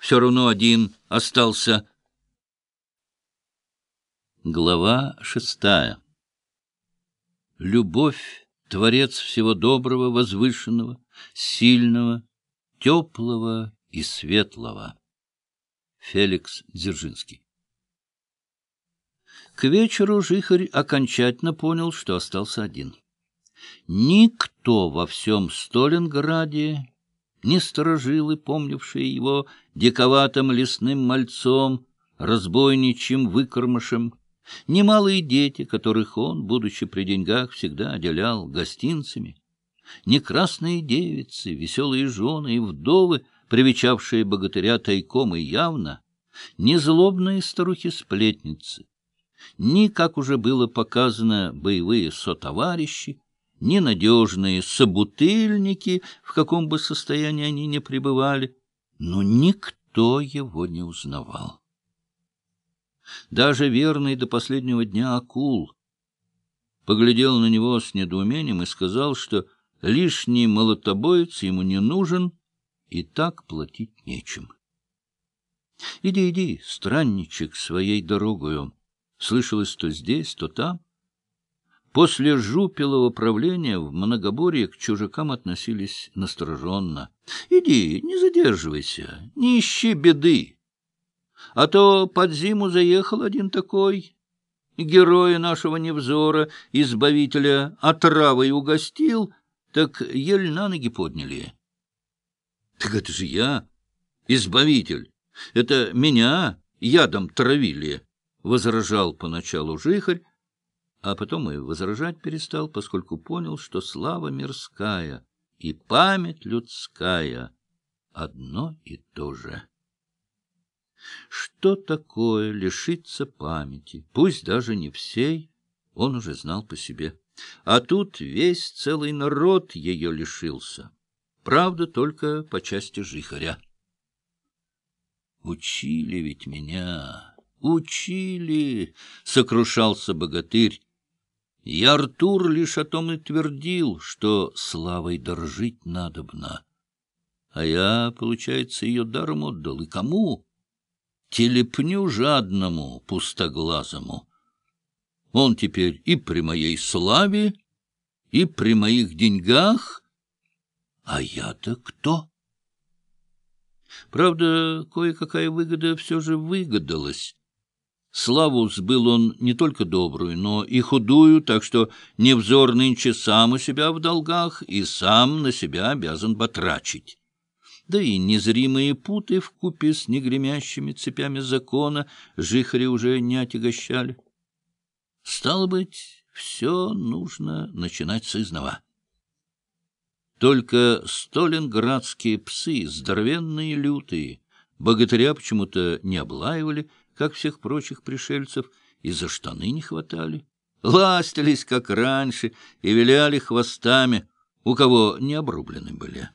все равно один остался. Глава шестая Любовь — творец всего доброго, возвышенного, сильного, теплого и светлого. Феликс Дзержинский К вечеру Жихарь окончательно понял, что остался один. Никто во всем Сталинграде ни сторожилы, помнившие его диковатым лесным мальцом, разбойничьим выкормышем, ни малые дети, которых он, будучи при деньгах, всегда отделял гостинцами, ни красные девицы, веселые жены и вдовы, привечавшие богатыря тайком и явно, ни злобные старухи-сплетницы, ни, как уже было показано, боевые сотоварищи, ненадежные собутыльники, в каком бы состоянии они ни пребывали, но никто его не узнавал. Даже верный до последнего дня акул поглядел на него с недоумением и сказал, что лишний молотобоец ему не нужен, и так платить нечем. — Иди, иди, странничек, своей дорогою. Слышалось то здесь, то там. После жупелого правления в Многоборье к чужакам относились настороженно. — Иди, не задерживайся, не ищи беды. А то под зиму заехал один такой, героя нашего невзора, избавителя, отравой угостил, так еле на ноги подняли. — Так это же я, избавитель, это меня ядом травили, — возражал поначалу жихарь, а потом и возражать перестал, поскольку понял, что слава мирская и память людская одно и то же. Что такое лишиться памяти, пусть даже не всей, он уже знал по себе. А тут весь целый народ ее лишился. Правда, только по части жихаря. Учили ведь меня, учили, — сокрушался богатырь, и Артур лишь о том и твердил, что славой доржить надобно. А я, получается, ее даром отдал. И кому? Телепню жадному, пустоглазому. Он теперь и при моей славе, и при моих деньгах. А я-то кто? Правда, кое-какая выгода все же выгадалась. Славу сбыл он не только добрую, но и худую, так что невзор нынче сам у себя в долгах и сам на себя обязан батрачить. Да и незримые путы в купе с негремящими цепями закона жихари уже не отягощали. Стало быть, все нужно начинать с изнова. Только сталинградские псы, здоровенные лютые, богатыря почему-то не облаивали, как всех прочих пришельцев, и за штаны не хватали. Ластились, как раньше, и виляли хвостами, у кого не обрублены были.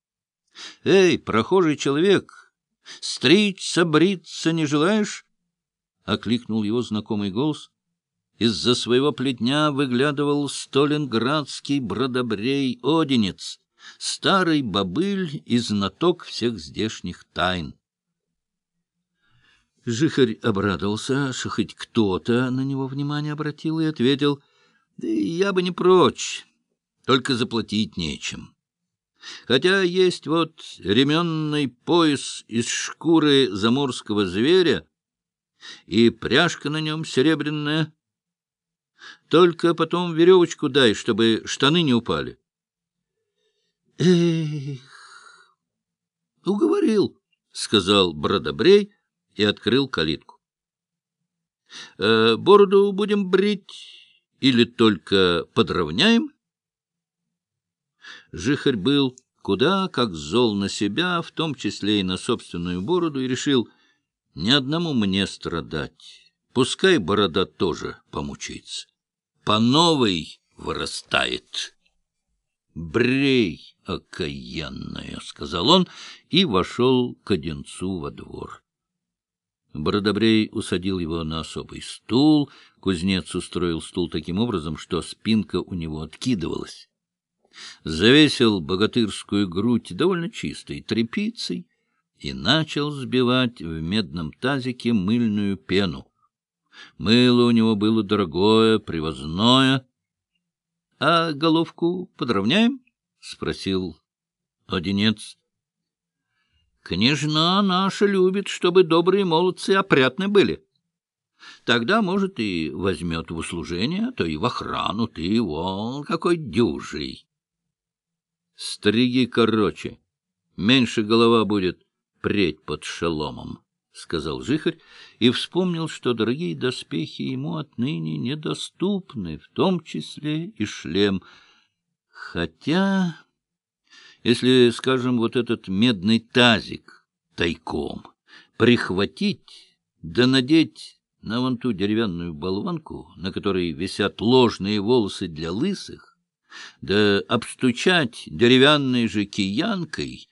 — Эй, прохожий человек, стричься, бриться не желаешь? — окликнул его знакомый голос. Из-за своего плетня выглядывал сталинградский бродобрей-одинец, старый бобыль и знаток всех здешних тайн. Жихарь обрадовался, что хоть кто-то на него внимание обратил, и ответил, «Да я бы не прочь, только заплатить нечем. Хотя есть вот ременный пояс из шкуры заморского зверя и пряжка на нем серебряная. Только потом веревочку дай, чтобы штаны не упали». «Эх, уговорил», — сказал Бродобрей, — и открыл калитку. «Э, — Бороду будем брить или только подровняем? Жихарь был куда как зол на себя, в том числе и на собственную бороду, и решил ни одному мне страдать. Пускай борода тоже помучается. По новой вырастает. «Брей, окаянная!» — сказал он и вошел к Одинцу во двор. Бородобрей усадил его на особый стул. Кузнец устроил стул таким образом, что спинка у него откидывалась. Завесил богатырскую грудь довольно чистой тряпицей и начал сбивать в медном тазике мыльную пену. Мыло у него было дорогое, привозное. — А головку подровняем? — спросил Одинец. — Княжна наша любит, чтобы добрые молодцы опрятны были. Тогда, может, и возьмет в услужение, то и в охрану. Ты его какой дюжий. Стриги короче, меньше голова будет преть под шеломом, — сказал жихарь и вспомнил, что дорогие доспехи ему отныне недоступны, в том числе и шлем. Хотя, если, скажем, вот этот медный тазик тайком прихватить да надеть на вон ту деревянную болванку, на которой висят ложные волосы для лысых, да обстучать деревянной же киянкой